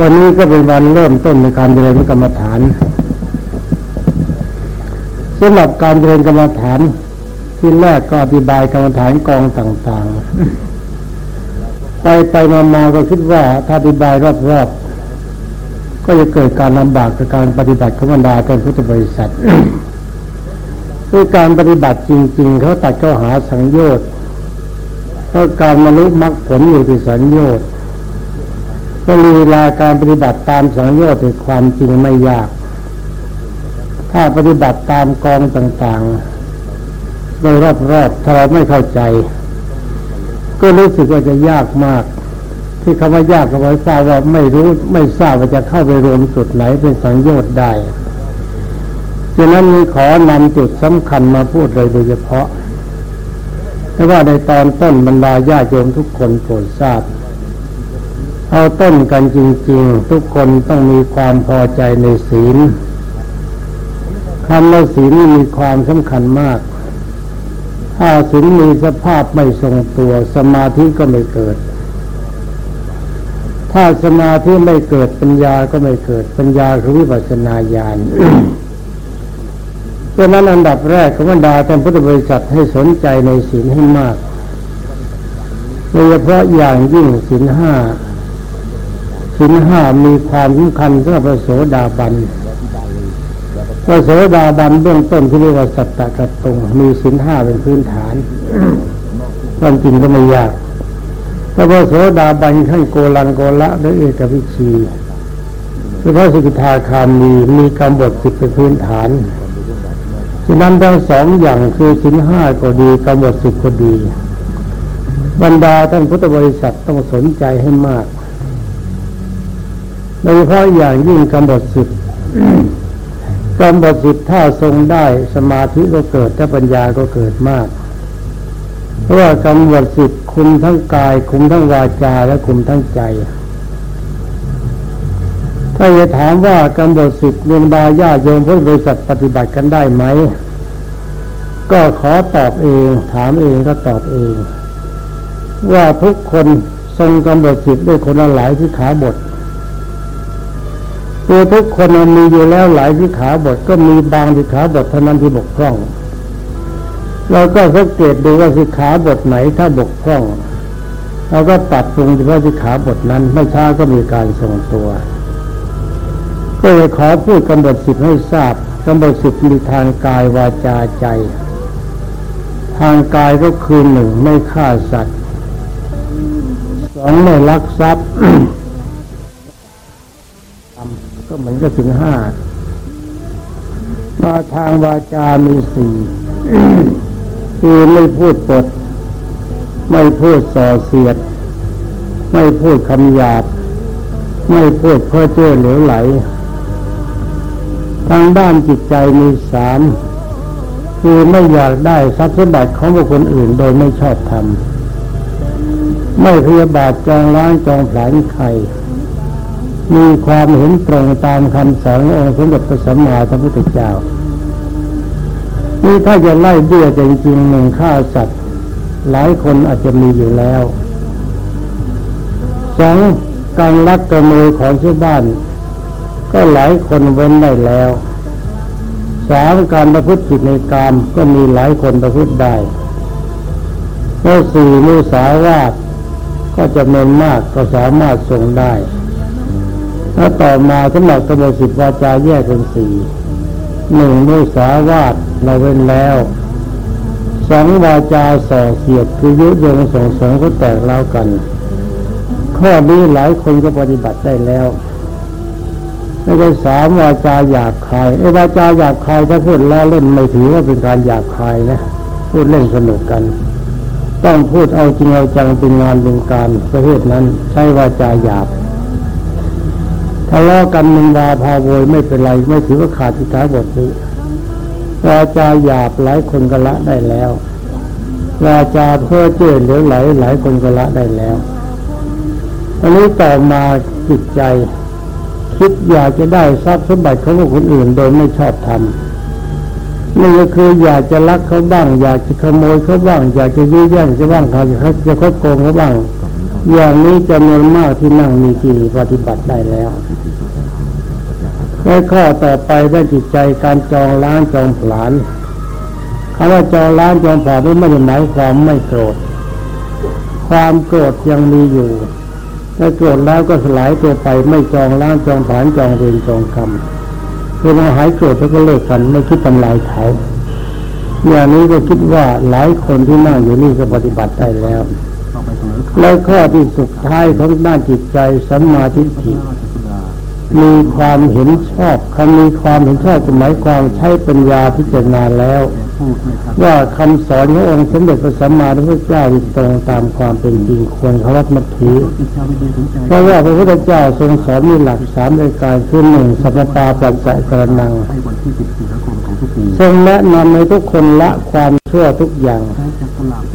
วันนี้ก็เป็นวันเริ่มต้นในการเจริญกรรมฐานสำหรับการเจริญกรรมฐาน ที่แรกก็อธิบายกรรมฐานกองต่างๆ ไปไปมามาก็คิดว่าถ้าอธิบายรอบๆก็จะเกิดการลำบากกับการปฏิบัติของบรรดาเป็นพุทธบริษัทด้วยการปฏิบัติจริง ๆเขาตัดเข้าหาสังโยชน์เพราะการมนุษย์มรรคผลอยู่ที่สังโยชน์ ก็ลีลาการปฏิบัติตามสังโยชน์ในความจริงไม่ยาก ถ้าปฏิบัติตามกองต่างๆ โดยรอบๆถ้าเราไม่เข้าใจ ก็รู้สึกว่าจะยากมาก ที่คำว่ายากก็หมายความว่าไม่รู้ไม่ทราบว่าจะเข้าไปรวมจุดไหนเป็นสังโยชน์ได้ฉะนั้นมีขอนำจุดสำคัญมาพูดเลยโดยเฉพาะเพราะว่าในตอนต้นบรรดาญาโยมทุกคนโปรดทราบ เอาต้นกันจริง ๆ ทุกคนต้องมีความพอใจในศีลคำว่าศีลนี่มีความสำคัญมาก ถ้าศีลมีสภาพไม่ทรงตัว สมาธิก็ไม่เกิด ถ้าสมาธิไม่เกิดปัญญาก็ไม่เกิด ปัญญาคือวิปัสสนาญาณเพราะนั้นอันดับแรกขบรรดาท่านพุทธบริษัทให้สนใจในศีลให้มากโดยเฉพาะอย่างยิ่งศีลห้า ศีลห้ามีความสำคัญสำหรับพระโสดาบันพระโสดาบันเบื้องต้นที่เรียกว่าสัตตะกตุงมีศีลห้าเป็นพื้นฐานความจริงก็ไม่ยากพระโสดาบันขั้นโกลังโกละและเอกวิชีพระสกิทาคามีมีกำบทสิบเป็นพื้นฐานฉะนั้นทั้งสองอย่างคือสินห้าก็ดีกำหนดสิบก็ดี บรรดาท่านพุทธบริษัทต้องสนใจให้มาก โดยเฉพาะอย่างยิ่งกำหนดสิบกำหนดสิบถ้าทรงได้สมาธิก็เกิดถ้าปัญญาก็เกิดมาก เพราะว่ากำหนดสิบคุมทั้งกาย คุมทั้งวาจาและคุมทั้งใจ ถ้าจะถามว่ากำหนดสิทธิ์เรียนบาญาโยมพุทธบริษัทปฏิบัติกันได้ไหม ก็ขอตอบเอง ถามเองก็ตอบเอง ว่าทุกคนทรงกำหนดสิทธิ์ด้วยคนละหลายที่ขาบท ตัวทุกคนมีอยู่แล้วหลายที่ขาบทก็มีบางที่ขาบทเท่านั้นที่บกพร่อง เราก็สังเกตดูว่าสิขาบทไหนถ้าบกพร่อง เราก็ตัดปรุงเฉพาะสิขาบทนั้น ไม่ช้าก็มีการทรงตัว ก็เลยขอพูดกำหนดสิทธิ์ให้ทราบกำหนดสิทธิ์มีทางกายวาจาใจ ทางกายก็คือหนึ่งไม่ฆ่าสัตว์สองไม่ลักทรัพย์ ก็เหมือนกับถึงห้ามาทางวาจามีสี่คือไม่พูดปด ไม่พูดส่อเสียด ไม่พูดคำหยาบ ไม่พูดเพ้อเจ้อเหลวไหล ทางด้านจิตใจมีสามคือไม่อยากได้ทรัพย์สมบัติของบุคคลอื่นโดยไม่ชอบธรรมไม่พยาบาทจองล้างจองผลาญใคร มีความเห็นตรงตามคำสอนขององค์สมเด็จพระสัมมาสัมพุทธเจ้านี่ถ้าจะไล่เบี้ยจริงๆหนึ่งฆ่าสัตว์หลายคนอาจจะมีอยู่แล้วสองการลักกระมือของชาวบ้าน ก็หลายคนเว้นได้แล้วสามการประพฤติผิดในกามก็มีหลายคนประพฤติได้แล้วสี่มุสาวาทก็จะเมนมากก็สามารถทรงได้ ถ้าต่อมาสำหรับกรรมสิทธิวาจาแยกเป็นสี่หนึ่งมุสาวาทเราเว้นแล้วสองวาจาส่อเสียดคือยุยงส่งเสริมก็แตกเล้ากัน ข้อนี้หลายคนก็ปฏิบัติได้แล้วไม่ใช่สามวาจาหยาบคายไอ้วาจาหยาบคายถ้าพูดแล้วเล่นไม่ถือว่าเป็นการหยาบคายนะพูดเล่นสนุกกัน ต้องพูดเอาจริงเอาจังเป็นงานเป็นการประเภทนั้นใช้วาจาหยาบ ทะเลาะกันมินดาพาโวยไม่เป็นไร ไม่ถือว่าขาดสิขาบทนี้วาจาหยาบหลายคนก็ละได้แล้ววาจาเพื่อเจือเหลือไหลหลายคนก็ละได้แล้วอันนี้ต่อมาจิตใจ คิดอยากจะได้ทรัพย์สมบัติของคนอื่นโดยไม่ชอบทำนี่ก็คืออยากจะลักเขาบ้าง อยากจะขโมยเขาบ้าง อยากจะยื้อแย่งจะบ้างเขาจะจะคดโกงเขาบ้าง อย่างนี้จำนวนมากที่นั่งมีกี่ปฏิบัติได้แล้วและข้อต่อไปได้จิตใจการจองล้างจองผลาญคำว่าจองล้างจองผลาญนี่ไม่ได้หมายความไม่โกรธ ความโกรธยังมีอยู่ถ้าโกรธแล้วก็สลายตัวไปไม่จองล้างจองผลาญจองเวรจองกรรมคือมาหายโกรธแล้วก็เลิกกันไม่คิดทำลายเขาอย่างนี้ก็คิดว่าหลายคนที่นั่งอยู่นี่ก็ปฏิบัติได้แล้ว และข้อที่สุดท้ายของด้านจิตใจสัมมาทิฏฐิมีความเห็นชอบคำมีความเห็นชอบหมายความใช้ปัญญาพิจารณาแล้ว ว่าคำสอนขององค์สมเด็จพระสัมมาสัมพุทธเจ้าตรงตามความเป็นจริงควรเคารพนับถือเพราะว่าพระพุทธเจ้าทรงสอนมีหลักสามรายการคือหนึ่งสัพพาปัจจัยกระนังทรงแนะนำให้ทุกคนละความชั่วทุกอย่าง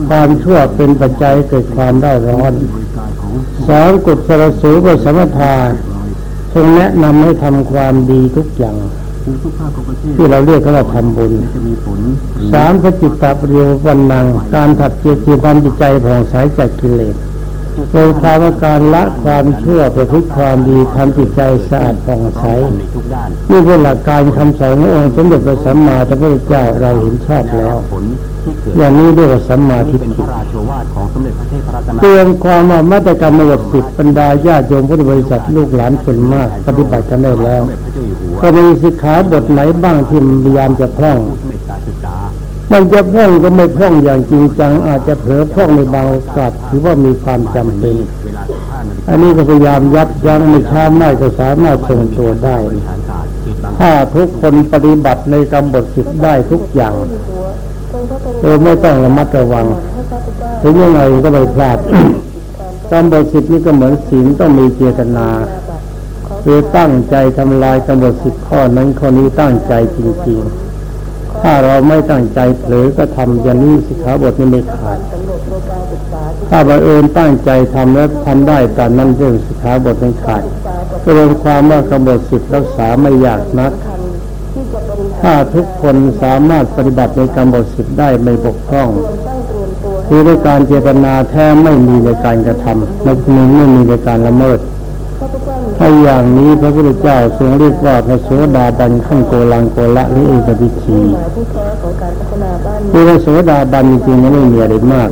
ความชั่วเป็นปัจจัยเกิดความได้ร้อนสองกุศลสูบสมถาทรงแนะนำให้ทำความดีทุกอย่าง ที่เราเรียกว่าทำบุญสามพระจิตตปริยวันนังการถัดเจตีบันจิตใจผ่องใสจากกิเลส โดยความว่าการละความชั่วไปพิความดีทำจิตใจสะอาดผ่องใสนี่เป็นหลักการคำสอนขององค์สมเด็จพระสัมมาสัมพุทธเจ้าเราเห็นชอบแล้วอย่างนี้เรียกว่าสัมมาทิฏฐิเตือนความว่ามาตรกรรมหมดสิบบรรดาญาติโยมพุทธบริษัทลูกหลานคนมาก ปฏิบัติกันได้แล้ว ก็มีสิกขาบทไหนบ้างที่พยายามจะพร่อง มันจะพร่องก็ไม่พร่องอย่างจริงจัง อาจจะเผลอพร่องในบางโอกาสถือว่ามีความจำเป็น อันนี้ก็พยายามยับยั้งไม่ช้าไม่ก็สามารถทรงตัวได้ ถ้าทุกคนปฏิบัติในกรรมบทสิบได้ทุกอย่างโดยไม่ต้องระมัดระวังถึงยังไงก็ไม่พลาดกรรมบทสิบนี้ก็เหมือนศีลต้องมีเจตนาคือตั้งใจทำลายกรรมบทสิบข้อนั้นข้อนี้ตั้งใจจริง ๆ ถ้าเราไม่ตั้งใจเผลอก็ทำอย่างนี้สิขาบทนี้ไม่ขาด ถ้าบังเอิญตั้งใจทำแล้วทำได้แต่นั้นเรื่องสิขาบทไม่ขาดก็รวมความว่ากรรมบทสิบรักษาไม่ยากนัก ถ้าทุกคนสามารถปฏิบัติในกรรมบทสิบได้ไม่บกพร่องคือในการเจตนาแท้ไม่มีในการกระทำไม่มีไม่มีในการละเมิด ถ้าอย่างนี้พระพุทธเจ้าทรงเรียกว่าพระโสดาบันขั้นโกลังโกละหรือเอกวิชีคือพระโสดาบันจริงๆไม่มีอะไรมาก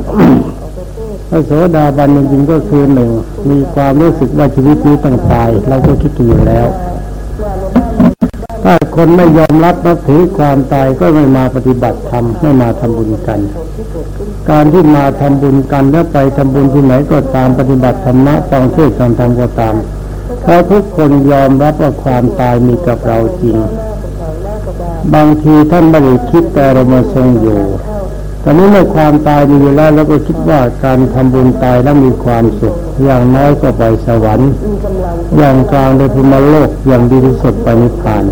พระโสดาบันจริงๆก็คือหนึ่งมีความรู้สึกว่าชีวิตนี้ต้องตายเราก็คิดอยู่แล้ว ถ้าคนไม่ยอมรับนับถือความตายก็ไม่มาปฏิบัติธรรมไม่มาทำบุญกัน การที่มาทำบุญกันแล้วไปทำบุญที่ไหนก็ตามปฏิบัติธรรมะฟังเทศน์ฟังธรรมก็ตาม เพราะทุกคนยอมรับว่าความตายมีกับเราจริง บางทีท่านไม่ได้คิดแต่เรามาทรงอยู่ตอนนี้เมื่อความตายมีอยู่แล้วเราก็คิดว่าการทำบุญตายแล้วมีความสุข อย่างน้อยก็ไปสวรรค์ อย่างกลางในภูมิโลกอย่างดีที่สุดไปนิพพาน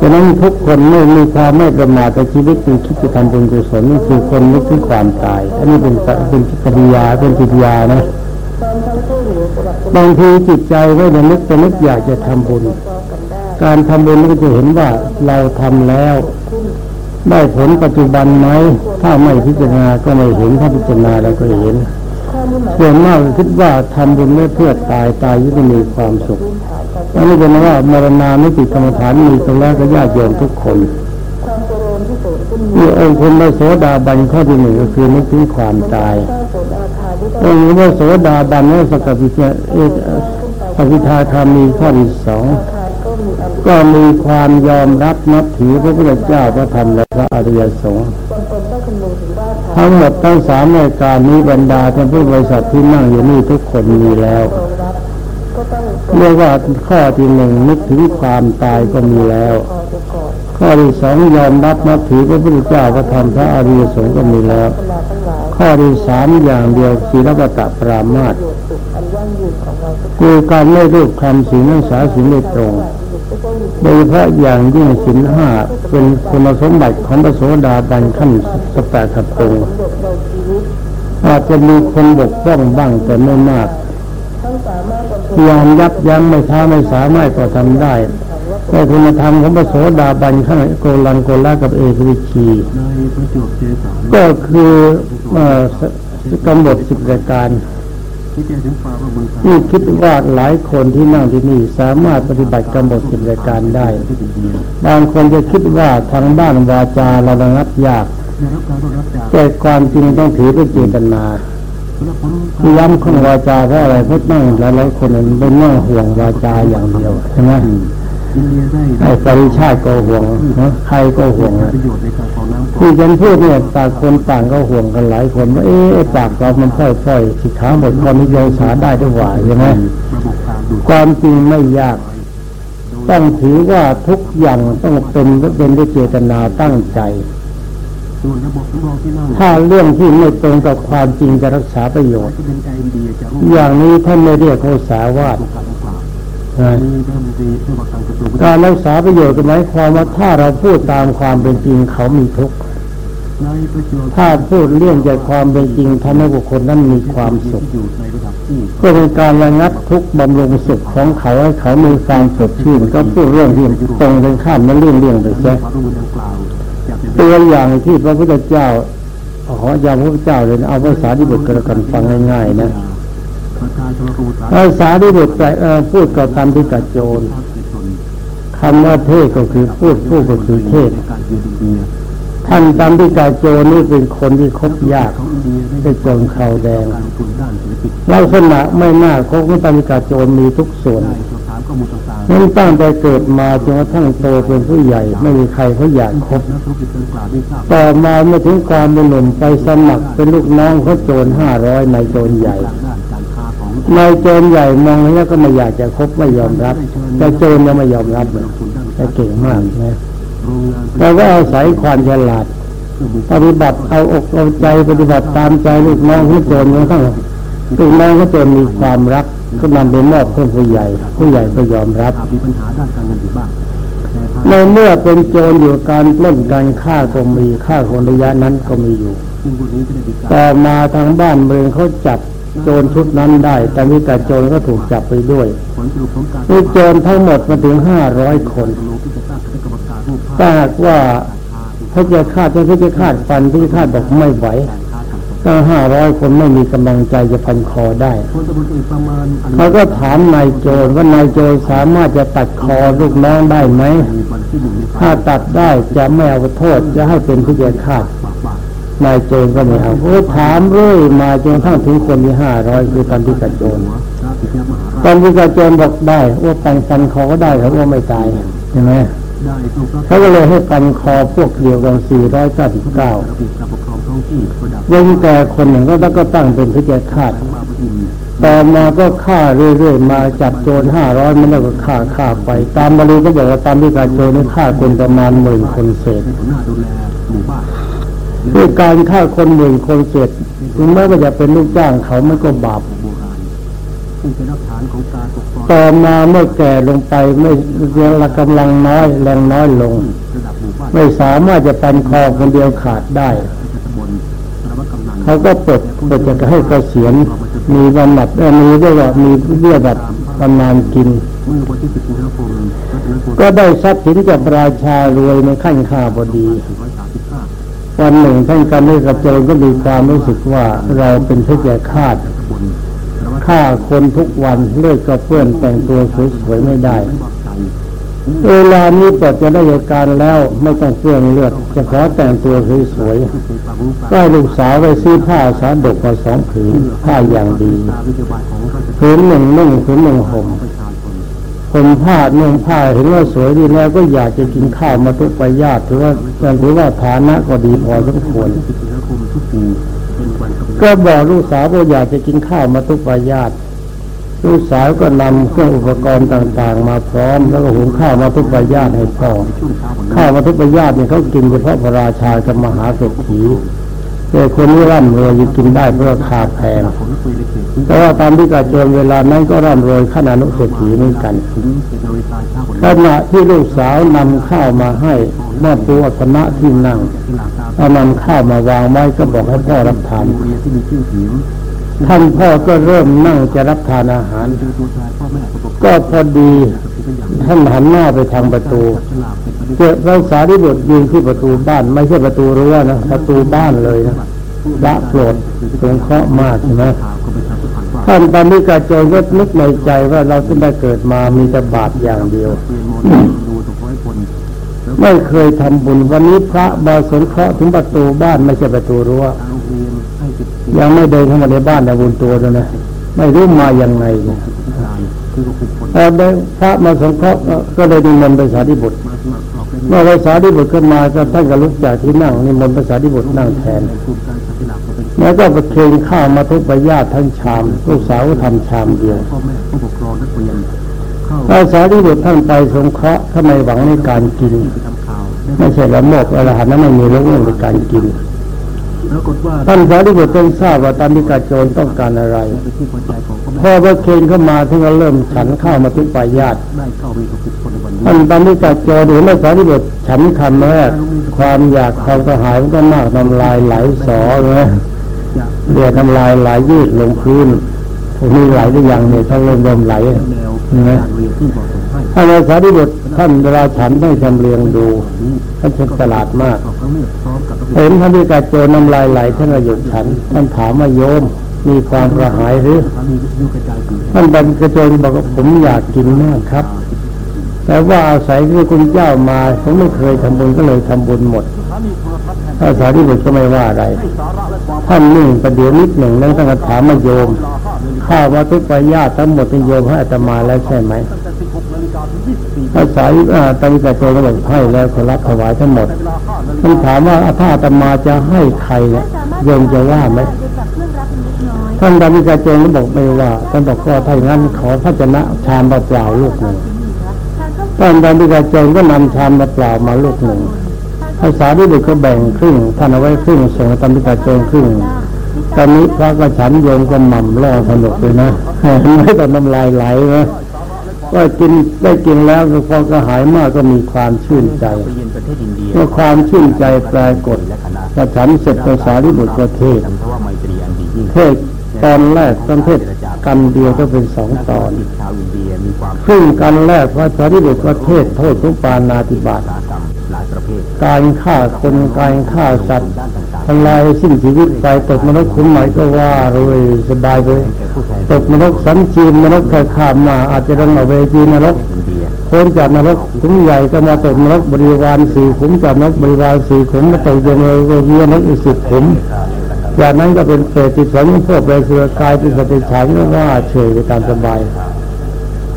ฉะนั้นทุกคนไม่มีความไม่ประมาทแต่ชีวิตมีคิดจะทำบุญกุศลนี่คือคนนึกถึงความตาย อันนี้เป็นเป็นปฏิยาเป็นปิยานะ บางทีจิตใจไม่ได้นึกจะนึกอยากจะทำบุญ การทำบุญก็จะเห็นว่าเราทำแล้ว ได้ผลปัจจุบันไหมถ้าไม่พิจารณาก็ไม่เห็นถ้าพิจารณาแล้วก็เห็นส่วนมากคิดว่าทำบุญไม่เพื่อตายตายยิ่งมีความสุขอันนี้เป็นว่ามรณาไม่ติดกรรมฐานมีตรงแล้วก็ญาติโยมทุกคนนี่องค์คุณพระโสดาบันข้อที่หนึ่งก็คือนึกถึงความตาย องค์พระโสดาบันและสกปิเจเอกสกิทาคามีข้อที่สองก็มีความยอมรับนับถือพระพุทธเจ้าพระธรรมและพระอริยสงฆ์ทั้งหมดทั้งสามรายการนี้บรรดาท่านผู้บริษัทที่นั่งอยู่นี่ทุกคนมีแล้วเรียกว่าข้อที่หนึ่งนึกถึงความตายก็มีแล้ว ข้อที่สองยอมรับนับถือพระพุทธเจ้าพระธรรมพระอริยสงฆ์ก็มีแล้ว ข้อที่สามอย่างเดียวศีลปตะปรามาตคือการไม่รูปคำศีลนักษาศีลไม่ตรง โดยพาะอย่างยิ่งศีลห้าเป็นคุณสมบัติของพระโสดาบันขั้นสแปดขัดตรงอาจจะมีคนบกพร่องบ้างแต่ไม่มากยายามยับยั้งไม่ช้าไม่สามารถก็ทำได้แต่คุณธรรมของพระโสดาบันขั้นโกลังโกละกับเอกวิชีก็คือ กำหนดสิบรายการที่แกถึงฟ้าว่ามือซ้ายนี่คิดว่าหลายคนที่นั่งที่นี่สามารถปฏิบัติกำหนดกิจการได้ที่เป็นเดียวบางคนจะคิดว่าทางด้านวาจาเราระงับยากได้รับการต้อนรับจาก แต่ความจริงต้องถือด้วยเจตนาและผลที่ย้ำข้องวาจาเพราะอะไรเพราะนั่งหลายๆคนนั้นเป็นนั่งห่วงวาจาอย่างเดียวใช่ไหม อินเดียได้ไอ้ปริชาติก็ห่วงนะใครก็ห่วงปนะระโยชน์ในการของน้ำที่ฉันพูดเนี่ยต่างคนต่างก็ห่วงกันหลายคนว่าเอ๊ะไอ้ปากเรามันค่อยๆสิขาหมดความนิยมสาได้ด้วยว่าใช่ไหมระบบการดูดความจริงไม่ยาก ต้องถือว่าทุกอย่างต้องเป็นเป็นด้วยเจตนาตั้งใจส่วนระบบสำรองที่นั่งถ้าเรื่องที่ไม่ตรงกับความจริงจะรักษาประโยชน์ที่เป็นใจอินเดียจะร่วมอย่างนี้ท่านไม่เรียกโคสาวาส การต่างนะๆมีรัฐมนตรีเพื่อประกันกระทรวงการรักษาประโยชน์ก็หมายความว่าถ้าเราพูดตามความเป็นจริงเขามีทุกข์ในประโยชน์ถ้าพูดเลี่ยงจากความเป็นจริงทำให้บุคคลนั้นมีความสุขที่อยู่ในระดับที่ก็เป็นการระงับทุกข์บำรุงสุขของเขาให้เขามีความสดชื่นก็พูดเรื่องที่ตรงกันข้ามนั้นเลี่ยงเลี่ยงๆไปและซะความร่วมมือดังกล่าวจะเป็นตัวอย่างที่พระพุทธเจ้าขออย่างพระพุทธเจ้าเลยนะเอาภาษาที่บทกระกันฟังง่ายๆนะ ภาษาที่บทแต่เออพูดกับคำที่กัดโจรคำว่าเทศก็คือพูดพูดก็คือเทศท่านตามที่กัดโจรนี่เป็นคนที่คบยากของอินเดียได้เป็นโจรขาวแดงลักษณะไม่น่าคบของตามที่กัดโจรมีทุกส่วนได้สอบถามข้อมูลต่างๆนั้นตั้งแต่เกิดมาจนกระทั่งโตเป็นผู้ใหญ่ ไม่มีใครเขาอยากคบต่อมาเมื่อถึงความเป็นหนุ่มไปสมัครเป็นลูกน้องเขาโจรห้าร้อยในายโจรใหญ่ นการค้าของนายโจรใหญ่มองแล้วก็ไม่อยากจะคบไม่ยอมรับ แต่โจรยังไม่ยอมรับเลยลงทุนด้านแต่เก่งมากนะโรงงานแต่ว่าอาศัยความฉลาดเครื่องมือปฏิบัติเอาอกเอาใจปฏิบัติตามใจลูกน้องที่โจรจนกระทั่งลูกน้องก็โจรมีความรักก็นำไปมอบเพื่อนผู้ใหญ่ ผู้ใหญ่ก็ยอมรับอาจมีปัญหาด้านการเงินอยู่บ้างแต่ถ้าในเมื่อเป็นโจรอยู่การปล้นการฆ่าก็มีฆ่าคนระยะนั้นก็มีอยู่ซึ่งพวกนี้จะได้มีการต่อมาทางบ้านเมืองเขาจับ โจรชุดนั้นได้ แต่มีแต่โจรก็ถูกจับไปด้วยผลสรุปของการมีโจรทั้งหมดมาถึงห้าร้อยคนตกลงที่จะตั้งคณะกรรมการรูปภาพถ้าหากว่าการค้าเขาจะฆ่าจะเขาจะฆ่าฟันที่ฆ่าบอกไม่ไหวการค้าทางสตั้งห้าร้อยคนไม่มีกำลังใจจะพันคอได้พลตำรวจเอกประมาณอันเขาก็ถามนายโจรว่านายโจรสามารถจะตัดคอลูกน้องได้ไหมมีวันที่หนึ่งในถ้าตัดได้จะไม่เอาโทษจะให้เป็นผู้เสียขาดปากบาท นายโจรก็ไม่เอาเขาถามเรื่อยมาจนกระทั่งถึงคนที่ห้าร้อยคือตันทิกาโจรหัวพระปิยมหาราชตันทิกาโจรบอกได้ว่าปันฟันคอก็ได้ครับว่าไม่ตายใช่ไหมได้ทรงพระเขาก็เลยให้ปันคอพวกเดียวกันสี่ร้อยเก้าสิบเก้าระเบียบการปกครองท้องที่ระดับเว้นแต่คนหนึ่งก็ต้องก็ตั้งเป็นผู้เสียขาดทั้งบาปอินต่อมาก็ฆ่าเรื่อยๆมาจับโจรห้าร้อยมันแล้วก็ฆ่าฆ่าไป ตามบาลีก็บอกว่าตามที่การโจรนี่ฆ่าคนประมาณหมื่นคนเศษเป็นหัวหน้า ด้วยการฆ่าคนหมื่นคนเศษถึงแม้ว่าจะเป็นลูกจ้างเขาไม่ก็บาปโบราณซึ่งเป็นหลักฐานของการปกต่อมาเมื่อแก่ลงไปไม่เรียงละกำลังน้อย แรงน้อยลง ไม่สามารถจะปันคอคนเดียวขาดได้ เขาก็ปลดปลดจะให้เกษียณมีบำบัดมีด้วยว่ามีเบี้ยบัตรบำนาญกินเมื่องหาคมรัตนโกสิน ก็ได้ทรัพย์สินจากราชารวยในขั้นข้าบดี วันหนึ่งท่านการได้กระโจนก็มีความรู้สึกว่าเราเป็นผู้แก่คาดฆ่าคนทุกวันเลือดก็เปื้อนแต่งตัวสวยๆไม่ได้เวลานี้ปลดจะได้อาการแล้วไม่ต้องเปื้อนเลือดจะขอแต่งตัวสวยที่เคยปรูปราๆก็ลูกสาวไปซื้อผ้าสาดกมาสองผืนผ้าอย่างดีผืนหนึ่งนุ่งผืนหนึ่งห่ม ประชาชนผมผ้านุ่งผ้าเห็นว่าสวยดีแล้วก็อยากจะกินข้าวมาทุกไปญาติถือว่าถือว่าฐานะก็ดีพอสมควรที่10สิงหาคมทุกปีเป็นก็บอกลูกสาวว่าอยากจะกินข้าวมาทุกปายาตลูกสาวก็นำเครื่องอุปกรณ์ต่างๆ มาพร้อม แล้วก็หุงข้าวมาทุกปายาตให้พ่อข้าวมาทุกปายาตเนี่ยเขากินเฉพาะพระราชากับมหาเศรษฐี แต่คนนี้ร่ำรวยยังกินได้เพราะราคาแพงแต่ว่าตามที่กาโจรเวลานั้นก็ร่ำรวยขนาดนุเศรษฐีเหมือนกันข้านขณะที่ลูกสาวนำข้าวมาให้มอบตัวคณะที่นั่งเอานำข้าวมาวางไว้ก็บอกให้พ่อรับทานท่านพ่อก็เริ่มนั่งจะรับทานอาหารเป็นตัวแทนพ่อแม่ผู้ปกครองก็พอดีท่านหันหน้าไปทางประตู เป็นประเด็นเจอพระสารีบุตรยืนที่ประตูบ้าน ไม่ใช่ประตูรั้วนะประตูบ้านเลยนะพระโปรดสงเคราะห์มากใช่ไหมท่านตอนนี้กาโจรก็นึกในใจว่าเราที่ได้เกิดมามีแต่บาปอย่างเดียวไม่เคยทำบุญวันนี้พระมาสงเคราะห์ถึงประตูบ้านไม่ใช่ประตูรั้วยังไม่เดินเข้ามาในบ้านแต่บุญตัวเลยนะไม่รู้มาอยังไงเนี่ยพรคืออพระมาสงเคราะห์ก็เลยนิมนไปสาธิบุตร เมื่อไปสาธิบุตรขึ้นมาก็ท่านก็ลุกจากที่นั่งนิมนต์ไปสาธิบุตรนั่งแทน แล้วก็ประเคนข้าวมาทุกประญาติทั้งชามลูกสาวก็ทำชามเดียวพ่อแม่ผู้ปกครองนักเรียนเข้าถ้าสาธิบุตรท่านไปสงเคราะห์ถ้าไมหวังในการกิน ไม่ใช่ละโมบอรหันต์นั้นไม่มีเรื่องในการกินท่าท่านสาธิบุตรต้องทราบว่าตอนนี้กาโจรต้องการอะไรเป็นที่ พอใจของพ่อพแม่อพระเคนเข้ามาท่านก็เริ่มฉันข้าวมาทุกปายาตได้เข้าไปกับสิบคนในวันนี้ท่านตอนนี้กาโจรหรือไม่สาธิบุตรฉันคำแรกความอยากความกระหายมันก็มากน้ำลายไหลสอเลยจะเดือดน้ำลายไหลยืดลงพื้นพวกนี้ไหลหรือยังเนี่ยท่านเริ่มเริ่มไหลแนวการเรียนที่เหมาะสมให้ท่านสาธิบุตรท่านเวลาฉันได้จำเรียงดูท่านเช็คตลาดมากขอบพระเนตรพร้อมกับเห็นท่านที่กาโจรน้ำลายไหลท่านก็หยุดฉันท่านถามว่าโยม มีความกระหายหรือมีวิทยุกระจายสื่อท่านบันกระโจนบอกว่าผมอยากกินมากครับ แต่ว่าอาศัยที่คุณเจ้ามาผมไม่เคยทำบุญก็เลยทำบุญหมดถ้าสาธิบุตรก็ไม่ว่าอะไรท่านนิ่งประเดี๋ยวนิดหนึ่งแล้วท่านก็ถามมาโยมข้าววัตถุปายาตทั้งหมดเป็นโยมให้อาตมาแล้วใช่ไหมภาษาอ่าตอนนี้กระโจนก็บอกให้แล้วขอรับถวายทั้งหมดท่านถามว่าถ้าอาตมาจะให้ใครเนี่ยโยมจะว่าไหม ท่านดาวิกาเจงก็บอกไม่ว่าท่านบอกว่าถ้าอย่างนั้นขอพระชนะชามเปล่าลูกหนึ่งท่านดาวิกาเจงก็นำชามเปล่ามาลูกหนึ่งภาษาที่เด็กก็แบ่งครึ่งท่านเอาไว้ครึ่งส่งให้ดาวิกาเจงครึ่งตอนนี้พระก็ฉันโยมก็หม่ำล่อสนุกเลยนะไม่ต้องน้ำลายไหลนะก็กินได้กินแล้วก็พอก็หายมากก็มีความชื่นใจเมื่อความชื่นใจปรากฏและฉันเสร็จภาษาที่บุตรก็เทศจำเพระเทศ ตอนแรกต้องเทศกันเดียวก็เป็นสองตอนชาวอินเดียมีความครึ่งกันแรกพระสารีบุตรก็เทศโทษทุกปานาติบาตการฆ่าคนการฆ่าสัตว์ด้านต่างทำลายสิ้นชีวิตไปตกมนรกขุมไหนก็ว่าเลยสบายไปๆแก่ผู้แทนตกนรกสันจีนนรกแค่ข้ามมาอาจจะลงมาเวจีนรกอินเดียพ้นจากนรกขุมใหญ่ก็มาตกนรกบริวารสี่ขุมจากนรกบริวารสี่ขุมมาตกยังเวทีนรกอีกสิบขุม จากนั้นก็เป็นเปรตติดสองพวกเปรตเสือกายเป็นสติฉันก็ว่าเฉยไปตามสบาย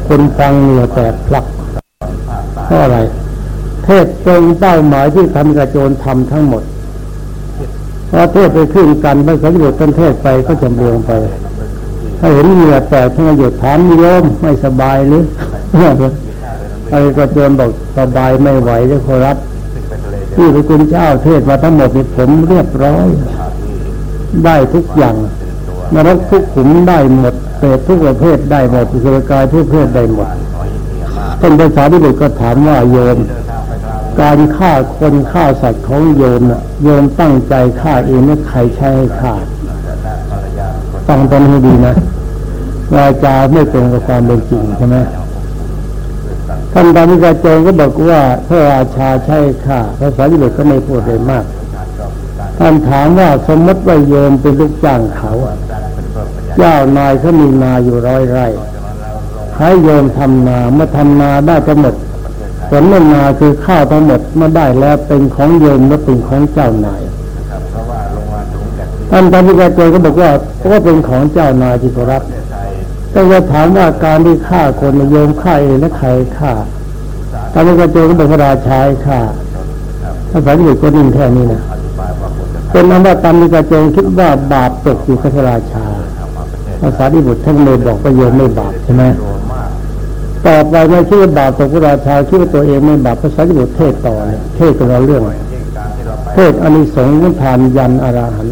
คนฟังเหงื่อแตกพลักเพราะอะไร เทศตรงเป้าหมายที่ทำกระโจนทำทั้งหมดพอเทศไปขึ้นกันไปสัญญาต้นเทศไปก็จำเรียงไป ถ้าเห็นเหงื่อแตกท่านหยุดถามโยมไม่สบายหรือไอ้กระโจนบอกสบายไม่ไหวเลยขอรับที่พระคุณเจ้าเทศมาทั้งหมดนี่ผมเรียบร้อย ได้ทุกอย่างนรกทุกขุมได้หมดเปรตทุกประเภทได้หมดสุรกายทุกประเภทได้หมดท่านภาษาที่บุตรก็ถามว่าโยม การฆ่าคนฆ่าสัตว์ของโยมน่ะโยมตั้งใจฆ่าเองหรือใครใช้ให้ฆ่าฟังตอนนี้ดีนะวาจาไม่ตรงกับความเป็นจริงใช่ไหมท่านดามิกาโจงก็บอกว่าพระราชาใช้ฆ่าภาษาที่บุตรก็ไม่พูดเลยมาก ท่านถามว่าสมมติว่าโยมเป็นลูกจ้างเขาเจ้านายเขามีนาอยู่ร้อยไร่ให้โยมทำนาเมื่อทำนาได้ทั้งหมดผลเมื่อนาคือข้าวทั้งหมดเมื่อได้แล้วเป็นของโยมและเป็นของเจ้านายท่านพระพิกาโจก็บอกว่าก็เป็นของเจ้านายที่เขารับแต่จะถามว่าการที่ฆ่าคนโยมฆ่าเองและใครฆ่าท่านพระพิกาโจก็บอกพระราชาฆ่าภาษาที่บุตก็นิ่งแค่นี้นะ เป็นนั้นว่าตามพิกาโจงคิดว่าบาปตกอยู่กับพระราชาภาษาที่บุตรท่านเลยบอกว่าโยมไม่บาปใช่ไหมต่อไปไม่คิดว่าบาปตกพระราชาคิดว่าตัวเองไม่บาปภาษาที่บุตรเทศต่อเทศกันเราเรื่องเทศอานิสงส์นิพานยันอาราหันต์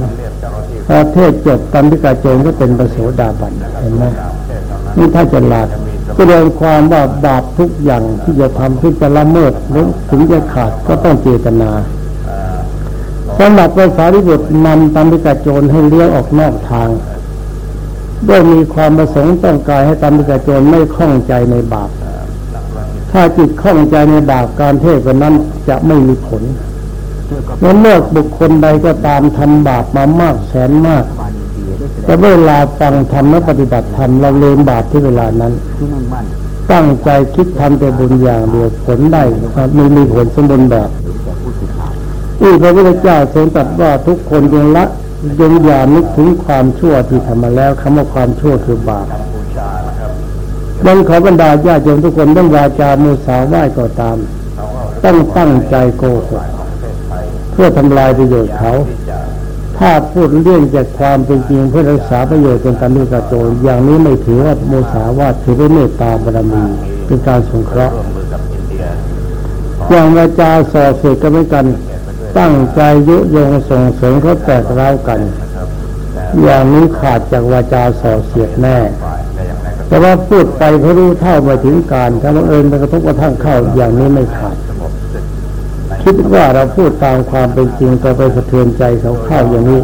พอเทศจบกันพิกาโจงก็เป็นประโสดาบันเห็นไหมนี่ถ้าจะลาดก็เรียนความว่าบาปทุกอย่างที่จะทำที่จะละเมิดหรือถึงจะขาดก็ต้องเจตนา สำหรับภาษาที่บุตรนำตัมพิกาโจรให้เลี้ยวออกนอกทาง ด้วยมีความประสงค์ต้องการให้ตามิกาโจรไม่ข้องใจในบาปถ้าจิตข้องใจในบาปการเทศน์นั้นจะไม่มีผลเมื่อเลิกบุคคลใดก็ตามทำบาปมามากแสนมากบานอินเดียได้แต่เวลาฟังธรรมและปฏิบัติธรรมเราเลียนบาปที่เวลานั้น ตั้งใจคิดทำแต่บุญอย่างเดียวผลได้มีมีผลสมบูรณ์แบบ ที่พระพุทธเจ้าทรงตรัสว่าทุกคนจงละจงอย่านึกถึงความชั่วที่ทำมาแล้วคำว่าความชั่วคือบาปดังขอบรรดาญาติโยมทุกคนต้องวาจามุสาไหว้ก็ตาม ต้องตั้งใจโกหกเพื่อทำลายประโยชน์เขา ถ้าพูดเรื่องจากความเป็นจริงเพื่อรักษาประโยชน์เป็นการนิกาโจอย่างนี้ไม่ถือว่าโมสาวาทถือว่าเมตตาบารมีเป็นการสงเคราะห์อย่างวาจาส่อเสียดก็ไม่กัน ตั้งใจยุยงส่งเสริมเขาแตกร้าวกัน อย่างนี้ขาดจากวาจาส่อเสียดแน่ แต่ว่าพูดไปเขารู้เท่าไปถึงการถ้าบังเอิญไปกระทบกระทั่งเข้าอย่างนี้ไม่ขาด คิดว่าเราพูดตามความเป็นจริงก็ไปสะเทือนใจเขาเข้าอย่างนี้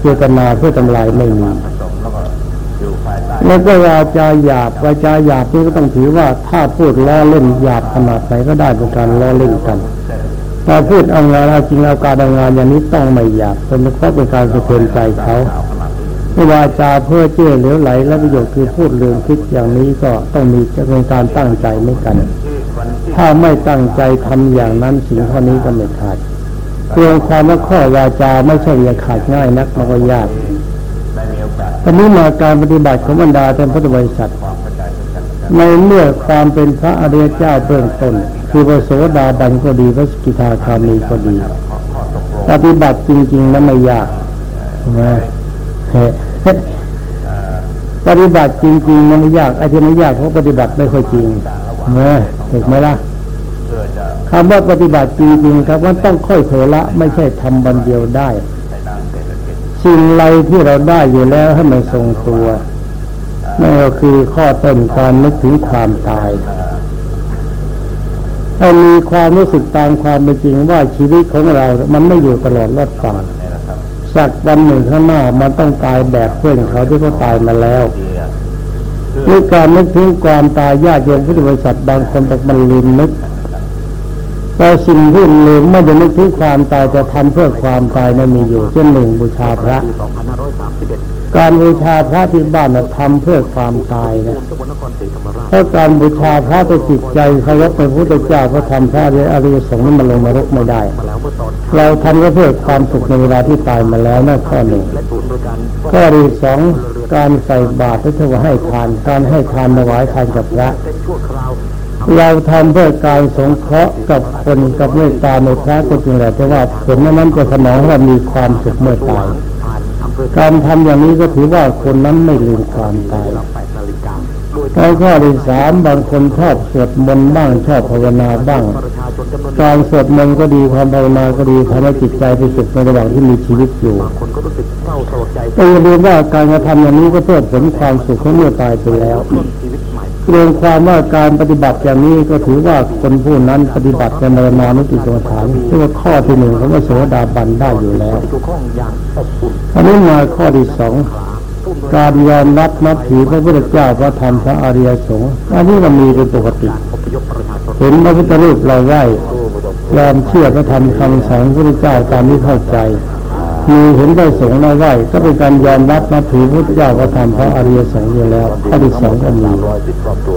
เจตนาเพื่อทำลายไม่มีแล้วก็วาจาหยาบวาจาหยาบนี่ก็ต้องถือว่าถ้าพูดล้อเล่นหยาบขนาดไหนก็ได้เป็นการล้อเล่นกัน ถ้าพูดเอางานเอาจริงเอาการเอางานอย่างนี้ต้องไม่หยาบเป็นเพราะเป็นการสะเทือนใจเขาไม่วาจาเพื่อเจื่อเหลวไหล และประโยชน์คือพูดเรื่องคิดอย่างนี้ก็ต้องมีจะเป็นการตั้งใจไม่กัน ถ้าไม่ตั้งใจทำอย่างนั้นสิ่งข้อนี้ก็ไม่ขาดเรื่องความว่าข้อวาจาไม่ใช่จะขาดง่ายนักมันก็ยากตอนนี้มาการปฏิบัติของบรรดาท่านพุทธบริษัทในเมื่อความเป็นพระอริยเจ้าเบื้องต้น คือพระโสดาบันก็ดีพระสกิทาคามีก็ดีปฏิบัติจริงๆนั้นไม่ยากใช่ไหมเฮ้ปฏิบัติจริงๆนั้นไม่ยากไอ้ที่ไม่ยากเพราะปฏิบัติไม่ค่อยจริงนะถูกไหมล่ะคำว่าปฏิบัติจริงๆครับว่าต้องค่อยเถละไม่ใช่ทำวันเดียวได้สิ่งไรที่เราได้อยู่แล้วให้มันทรงตัวนั่นก็คือข้อต้นการนึกถึงความตาย ให้มีความรู้สึกตามความเป็นจริงว่าชีวิตของเรา มันไม่อยู่ตลอดรอดฝั่งสักวันหนึ่งข้างหน้ามันต้องตายแบบเพื่อนเขาที่เขาตายมาแล้วนี่การนึกถึงความตายญาติโยมพุทธบริษัทบางคนบอกมันลืมนึกแต่สิ่งที่ลืมไม่ได้นึกถึงความตายจะทำเพื่อความตายนั้นมีอยู่เช่นหนึ่งบูชาพระปี2531 การบูชาพระที่บ้านน่ะทำเพื่อความตายนะเพราะการบูชาพระด้วจิตใจเคารพในพระพุทธเจ้าพระธรรมพระอริยสงฆ์นั้นมันลงนรกไม่ได้ เราทำก็เพื่อความสุขในเวลาที่ตายมาแล้วนั่นข้อหนึ่งก้อที่สองการใส่บาตรเพื่อให้ทาน การให้ทานถวายทานกับพระเราวเราทำเพื่อการสงเคราะห์กับคนกับเมตตาในพระก็จริงแหละแต่ว่าผลนั้นจะสนองให้เรามีความสุขเมื่อตาย การทำอย่างนี้ก็ถือว่าคนนั้นไม่ลืมความตายรับ8นาฬิกาโดยแล้วข้อที่สามบางคนชอบสวดมนต์บ้างชอบภาวนาบ้างประชาชนจำนวนการสวดมนต์ก็ดีความภาวนาก็ดีทำให้จิตใจไปสุขในระหว่างที่มีชีวิตอยู่บางคนก็รู้สึกเศร้าสลดใจแต่อย่าลืมว่าการกระทำอย่างนี้ก็เพื่อผลความสุขของเมื่อตายไปแล้วต้นชีวิตใหม่ เรื่องความว่าการปฏิบัติอย่างนี้ก็ถือว่าคนผู้นั้นปฏิบัติในมรณานุติกรรมฐานที่ว่าข้อที่หนึ่งเของพระโสดาบันได้อยู่แล้วอันนี้มาข้อที่สองการยอมรับนับถือพระพุทธเจ้าพระธรรมพระอริยสงฆ์อันนี้มันมีเป็นปกติเห็นพระพุทธรูปเราไหว้ยอมเชื่อพระธรรมคำสอนพระพุทธเจ้าตามที่เข้าใจ มีเห็นได้สงฆ์เราไหว้ก็เป็นการยอมรับนับถือพระเจ้าพระธรรมพระอริยสงฆ์อยู่แล้วข้อที่สองก็มี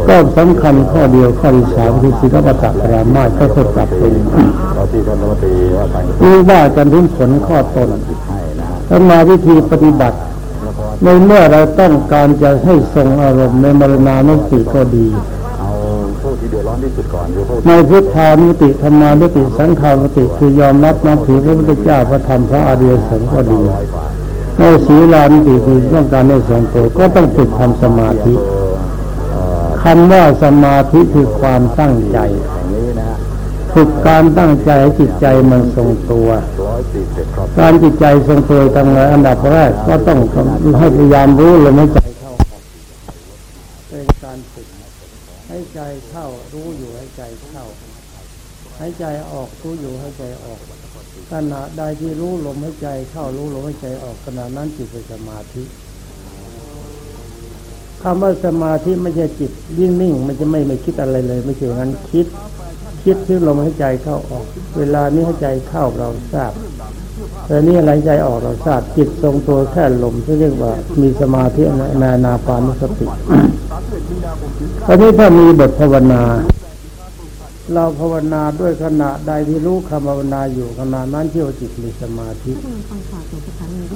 ก็สำคัญข้อเดียวข้อที่สามคือศีลปฏิปรามาก็ค่อยปรับปรุงเราที่ท่านรัฐมนตรีว่าการนี่ว่ากันถึงผลข้อต้นให้นะฮะถ้ามาวิธีปฏิบัติ ในเมื่อเราต้องการจะให้ทรงอารมณ์ในมรณานุสติก็ดี ในพุทธานุติธรรมานุติสังขานุติคือยอมรับนับถือพระพุทธเจ้าพระธรรมพระอริยสงฆ์ก็ดีในศีลานุติคือต้องการให้ทรงตัวก็ต้องฝึกทำสมาธิคำว่าสมาธิคือความตั้งใจแห่งนี้นะฝึกการตั้งใจให้จิตใจมันทรงตัว การจิตใจทรงตัวทำไงอันดับแรกก็ต้องให้พยายามรู้ลมหายใจเข้าเป็นการฝึกให้ใจเข้ารู้อยู่ให้ใจเข้า ให้ใจออกรู้อยู่ให้ใจออกขณะใดที่รู้ลมให้ใจเข้ารู้ลมให้ใจออกขณะนั้นจิตเป็นสมาธิคำว่าสมาธิไม่ใช่จิตยิ่งนิ่ง มันจะไม่ไม่คิดอะไรเลย ไม่ใช่อย่างนั้นคิด คิดที่ลมหายใจเข้าออก เวลานี้หายใจเข้าเราทราบแต่นี่หายใจออกเราทราบจิตทรงตัวแค่ลมที่เรียกว่ามีสมาธิในนานาปานุสติตอนนี้ถ้ามีบทภาวนา เราภาวนาด้วยขณะใดที่รู้คำภาวนาอยู่ขณะนั้นที่ว่าจิตมีสมาธิ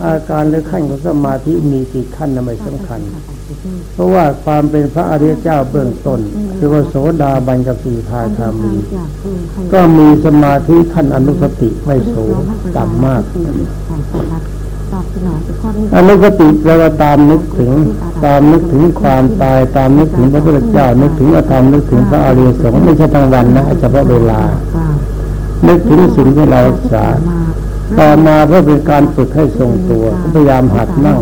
อาการหรือขั้นของสมาธิมีกี่ขั้นนั้นไม่สำคัญ เพราะว่าความเป็นพระอริยเจ้าเบื้องต้นคือว่าโสดาบันกับสีทาคามีก็มีสมาธิขั้นอนุสติไม่สูงต่ำมาก อนุสติแปลว่าตามนึกถึง ตามนึกถึงความตายตามนึกถึงพระพุทธเจ้า นึกถึงอธรรมนึกถึงพระอริยสงฆ์ไม่ใช่ทั้งวันนะเฉพาะเวลา นึกถึงสิ่งที่เราศึกษาต่อมาเพื่อเป็นการฝึกให้ทรงตัวพยายามหัดนั่ง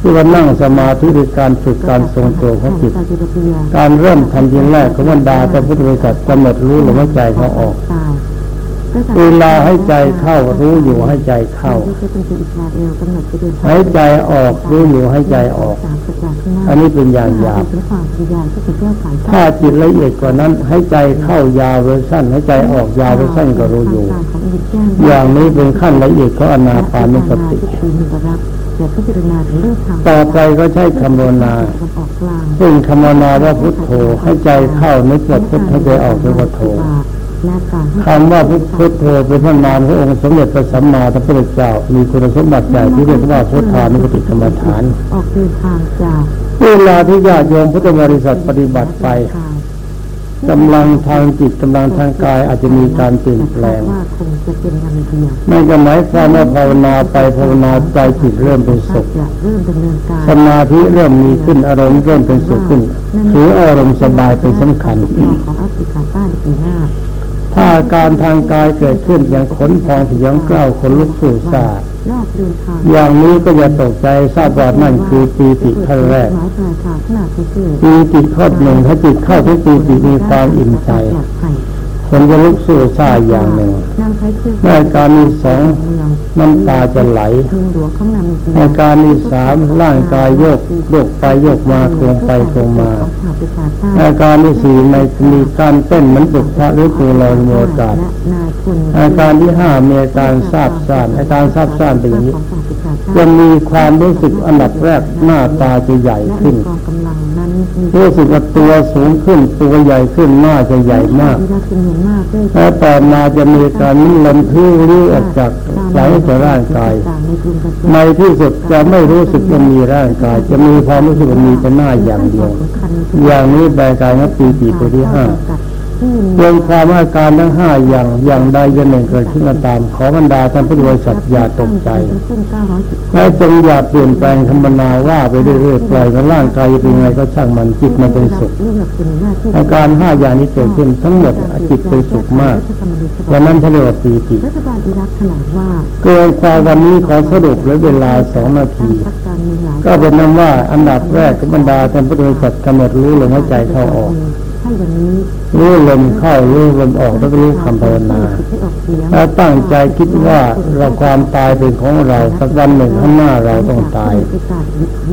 ที่ว่านั่งสมาธิคือการฝึกการทรงตัวของจิตการเริ่มทำทีแรกของบรรดาพระพุทธบริษัทกำหนดรู้ลมหายใจเขาออก เวลาให้ใจเข้ารู้อยู่ให้ใจเข้าหายใจออกรู้อยู่ให้ใจออก อันนี้เป็นอย่างหยาบถ้าจิตละเอียดกว่านั้นให้ใจเข้ายาวหรือสั้นให้ใจออกยาวหรือสั้นก็รู้อยู่ อย่างนี้เป็นขั้นละเอียดของอนาปานุสติต่อไปก็ใช้คำภาวนาซึ่งคำภาวนาว่าพุทโธให้ใจเข้านึกว่าพุทให้ใจออกนึกว่าโธ คำว่าพุทพุทโธเป็นพระนามขององค์สมเด็จพระสัมมาสัมพุทธเจ้า มีคุณสมบัติใหญ่ที่เรียกว่าพุทธานุสติกรรมฐาน ออกเดินทางจากเวลาที่ญาติโยมพุทธบริษัทปฏิบัติไปกำลังทางจิตกำลังทางกายอาจจะมีการเปลี่ยนแปลงว่าคงจะเป็นวันเดียวไม่ก็หมายความว่าภาวนาไปภาวนาใจจิตเริ่มเป็นสุขจะเริ่มดำเนินการสมาธิเริ่มมีขึ้นอารมณ์เริ่มเป็นสุขขึ้นถืออารมณ์สบายเป็นสำคัญ ถ้าการทางกายเกิดขึ้นอย่างขนพองสยองกล้าวขนลุกสู่ซาอย่างนี้ก็อย่าตกใจทราบว่านั่นคือปีติขั้นแรกปีจิติข้อหนึ่งถ้าจิตเข้าที่ปีติมีความอิ่มใจ คนจะลุกสู้ซ่าอย่างหนึ่งนั่งใช้เครื่องในอาการที่สองเมืองน้ำตาจะไหลเมืองหลวงของนำเมือาองการที่สามร่างกายโยกโยกไปโยกมาโคงไปโคงมาของชาวประชาชาอาติการที่สี่ในมีการเต้นเหมือนปุกพระหรือตัวลอยมีอากาศและนายพลอาการที่ห้ามีอาการทราบซ่านอาการทราบซ่านเป็นอย่างนี้ของชาวประชาชาติจะมีความรู้สึกอันดับแรกหน้าตาจะใหญ่และขึ้น กองกำลังนั้นมีรู้สึกว่าตัวสูงขึ้นตัวใหญ่ขึ้นหน้าจะใหญ่มากที่รักจำนวนมากด้วยแล้วต่อมาจะมีการนิ่ลมพื้นรี้ออกจากหลังจากร่างกายในกรุงเกษตรในที่สุดจะไม่รู้สึกว่ามีร่างกาย จะมีความรู้สึกว่ามีแต่หน้าอย่างเดียว อย่างนี้แปลกายนับปีติตัวที่ห้า รวมความอาการทั้งห้าอย่างอย่างใดอย่างหนึ่งเกิดขึ้นก็ตาม ขอบรรดาท่านผู้บริษัทอย่าตกใจและจงอย่าเปลี่ยนแปลงธรรมนาว่าไปเรื่อยๆปล่อยกับร่างกายเป็นไงก็ช่างมันจิตมันเป็นสุขอาการห้าอย่างนี้เกิดขึ้นทั้งหมดจิตเป็นสุขมากดังนั้นท่านเรียกว่าปีติรัฐบาลอิรักแถลงว่าเกินความวันนี้ขอสรุปเหลือเวลาสองนาที ก็เป็นนั้นว่าอันดับแรกบรรดาท่านผู้บริษัทกำหนดรู้ลมหายใจเข้าออก ให้อย่างนี้รู้ลมเข้ารู้ลมออกแล้วก็รู้คำภาวนาถ้าตั้งใจคิดว่าเราความตายเป็นของเราสักวันหนึ่งข้างหน้าเราต้องตาย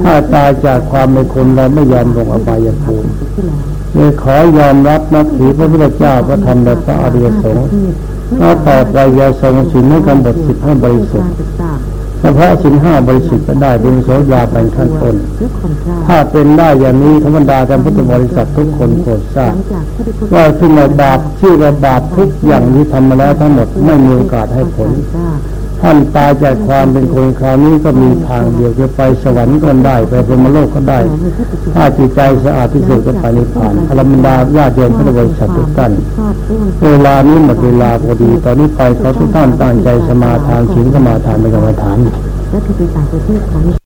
ถ้าตายจากความเป็นคนเราไม่ยอมลงอบายภูมิที่แล้วเลยขอยอมรับนับถือพระพุทธเจ้าพระธรรมและพระอริยสงฆ์ถ้าต่อไปจะทรงสินให้กำหนดสิทธิ์ให้บริสุทธิ์ ศึกษาเฉพาะสินห้าบริสุทธิ์ก็ได้เป็นโสดาเป็นขั้นต้นเพื่อคนกล้าถ้าเป็นได้อย่างนี้ธรรมดาท่านพุทธบริษัททุกคนโปรดทราบหลังจากที่ได้พูดว่าขึ้นมาบาปชื่อว่าบาปทุกอย่างที่ทำมาแล้วทั้งหมดไม่มีโอกาสให้ผล ท่านตายจากความเป็นคนคราวนี้ก็มีทางเดียวจะไปสวรรค์ก็ได้ไปพรหมโลกก็ได้ ถ้าจิตใจสะอาดที่สุดก็ไปนิพพานอรมดาญาติโยมพระบริษัททุกท่านชอบเรื่องเวลานี้หมดเวลาพอดีตอนนี้ไปเขาทุกท่านตั้งใจสมาทานศีลสมาทานเป็นกรรมฐาน